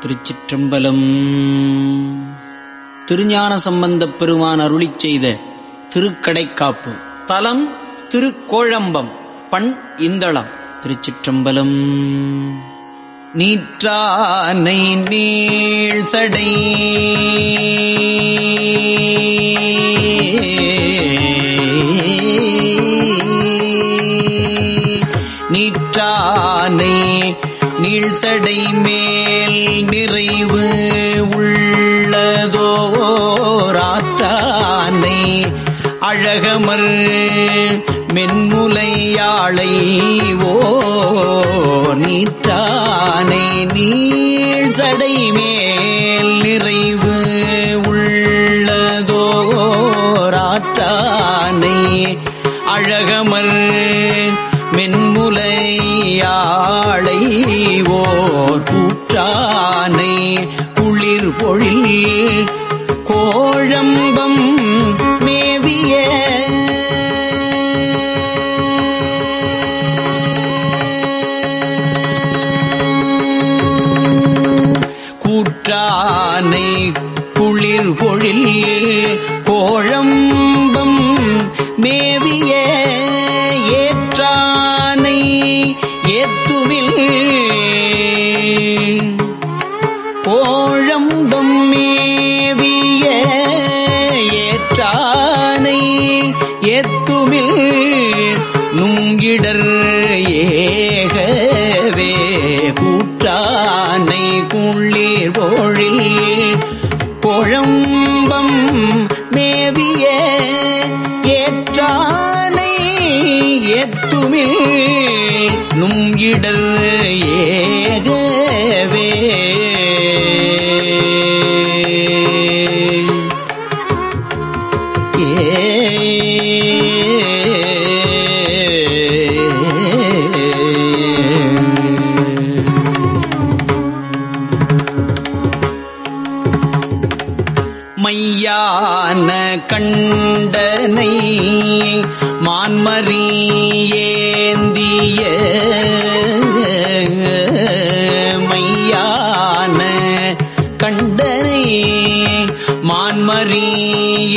திருச்சிற்றம்பலம். திருஞான சம்பந்தப் பெருமான் அருளிச் செய்த திருக்கடைக்காப்பு. தலம் திருக்கோழம்பம் பண் இந்தளம். திருச்சிற்றம்பலம். நீற்றானை நீள் சடை. நீழ்சடை மேல் நிறைவு உள்ளதோராற்றானை அழகமர் மென்முலையாளை ஓ நீற்றானை நீழ்சடை மேல் நிறைவு கோயில் கோழம்பம் மேவிய ஏற்றானை ஏத்துமில் நுங்கிடர் ஏகவே கூற்றானை குள்ளீர் போழில் குழம்பம் மேவிய ஏற்றானை எத்துமில் நும் இடல்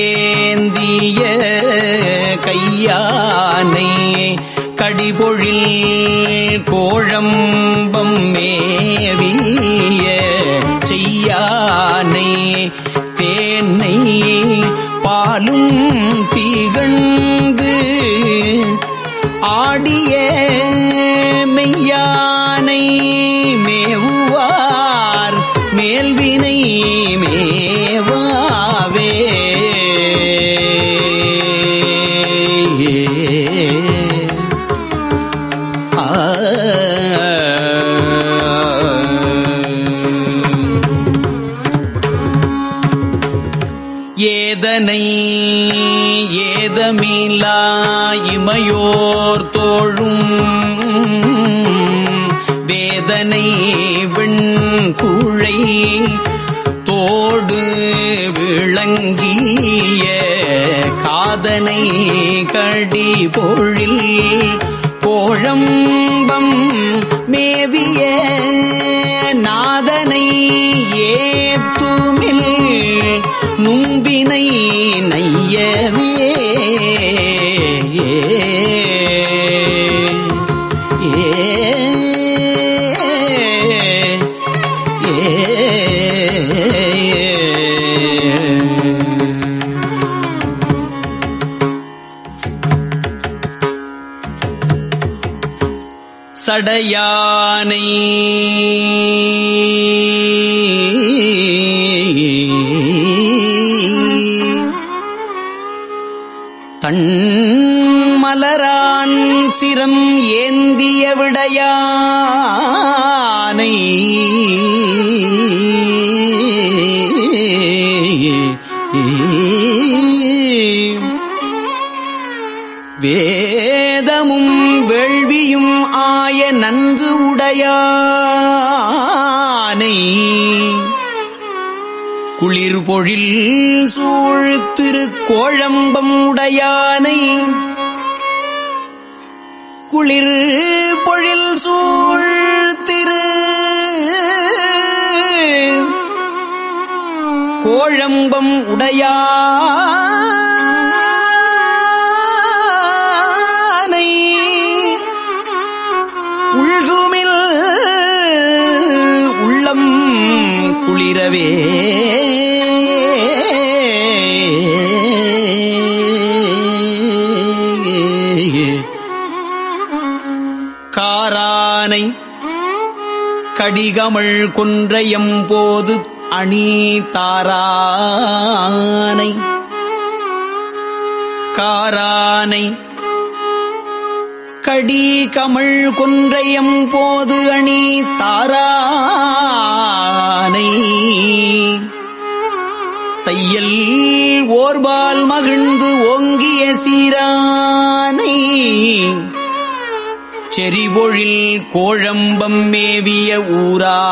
ஏந்திய கையானை கடிபொழில் கோழம்பம் மேவிய செய்யானை தேனை பாலும் தீகண்டு ஆடிய மெய்யானை மேவுவார் மேல்வினை ஏதனை ஏதமிலா இமையோர் தோழும் வேதனை வெண்குழை தோடு விளங்கிய காதனை கடி பொழில் கோழம்பம் மேவிய நாதனை ஏத்துமில் நும்பினை நையவே சடையானை ஏந்திய விடையானை. வேதமும் வேள்வியும் ஆய நன்கு உடையானை. குளிர் பொழில் சூழ் திருக்கோழம்பம் உடையானை. குளிர் பொழில் சூழ் திரு. கோழம்பம் உடையா கடிகமள் குன்றையம் போது அணி தாரானை. காரானை. கடி கமழ் குன்றையம் போது அணி தாரானை. தையல் ஓர்பால் மகிழ்ந்து ஓங்கிய சீரானை. செறிவொழில் கோழம்பம் மேவிய ஊரா.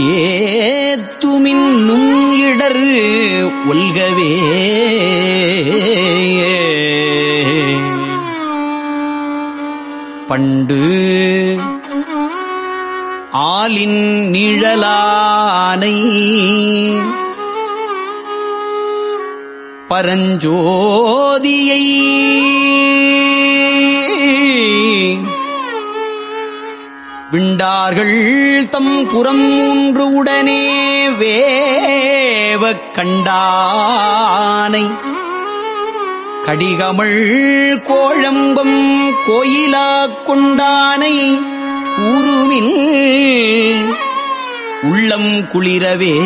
ஏத்துமின்னும் இடர் ஒல்கவே. பண்டு ஆலின் நிழலானை. பரஞ்சோதியை. விண்டார்கள் தம் புறம் ஒன்று உடனே வேவ கண்டானை. கடிகமள் கோழம்பம் கோயிலா கொண்டானை. உருவின் உள்ளம் குளிரவே.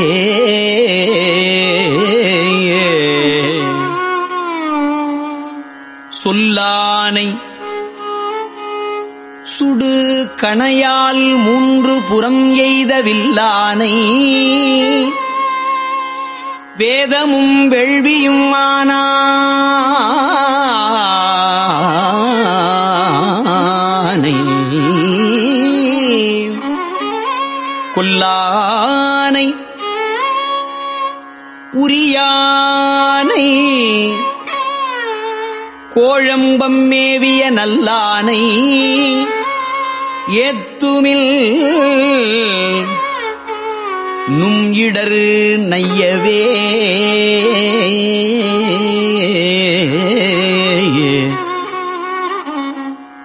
சொல்லானை சுடு கணையால் மூன்று புறம் எய்தவில்லானை வேதமும் வெள்வியும் ஆனா உரியானை. கோழம்பம் மேவிய நல்லானை. ஏத்துமில் நும் இடரு நையவே.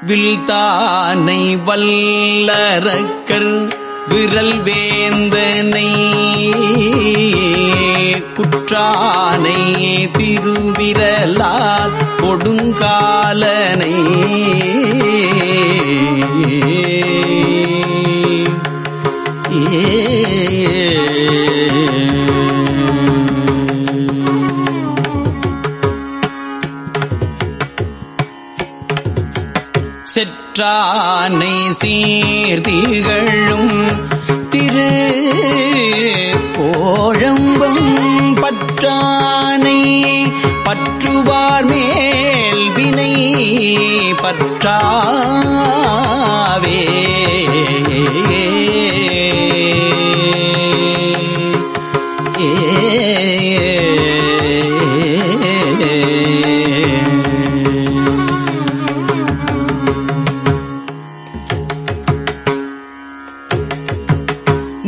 வில்தானை வல்லரக்கர் விரல் வேந்தனை புற்றானை திருவிரலால் கொடுங்காலனை செற்றானை சீர்திகழும் பற்றுவார் மேல் வினை பற்றாவே.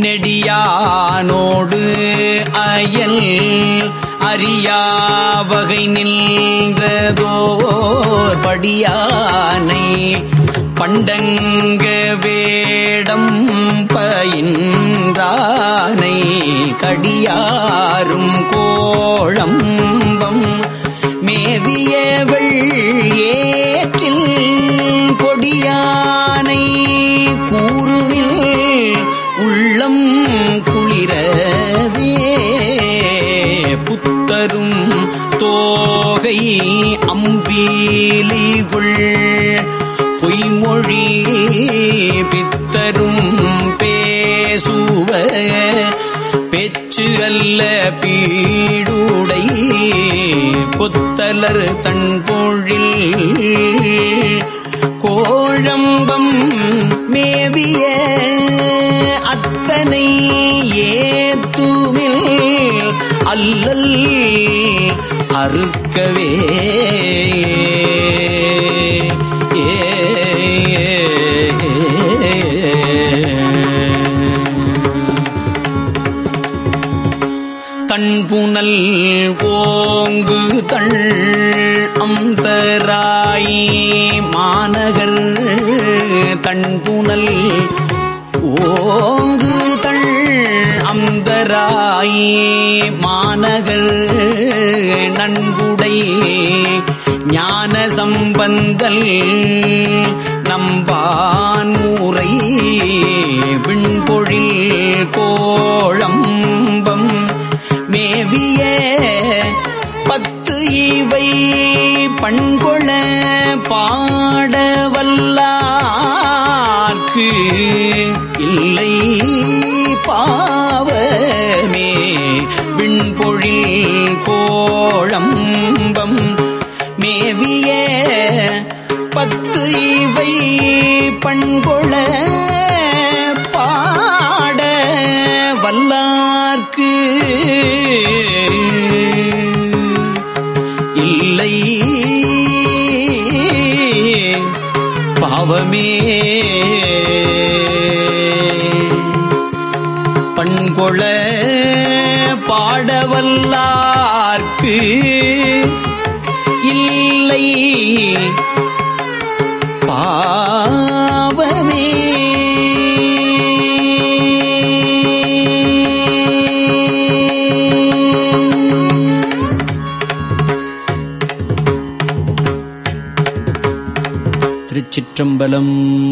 நெடியானோடு அயல் அறியாவகை நின்றதோர் படியானை பண்டங்க வேடம் பயின்றானை கடியாரும் கோழம் அம்பீலிகுள் பொய்மொழி பித்தரும் பேசுவ பெச்சு அல்ல பீடுடை புத்தலர் தன் பொழில் கோழம்பம் மேவிய அத்தனை ஏத்துமில் அல்லல் அறுக்கவே தன்புனல் ஓங்கு தள் அந்தராய் மாநகர் தன்புனல் ஓங்கு தள் அந்தராய் மாநகர் நண்புடை ஞான சம்பந்தல் நம்பான் பண்கொள பாடவல்லார்க்கு இல்லை பாவமே. விண்பொழில் கோழம்பம் மேவிய பத்து இவை பண்கொள பாட வல்லார்க்கு இல்லை பாவமே. பண்கொள பாடவல்லார்க்கு இல்லை. பா चम्बलम्।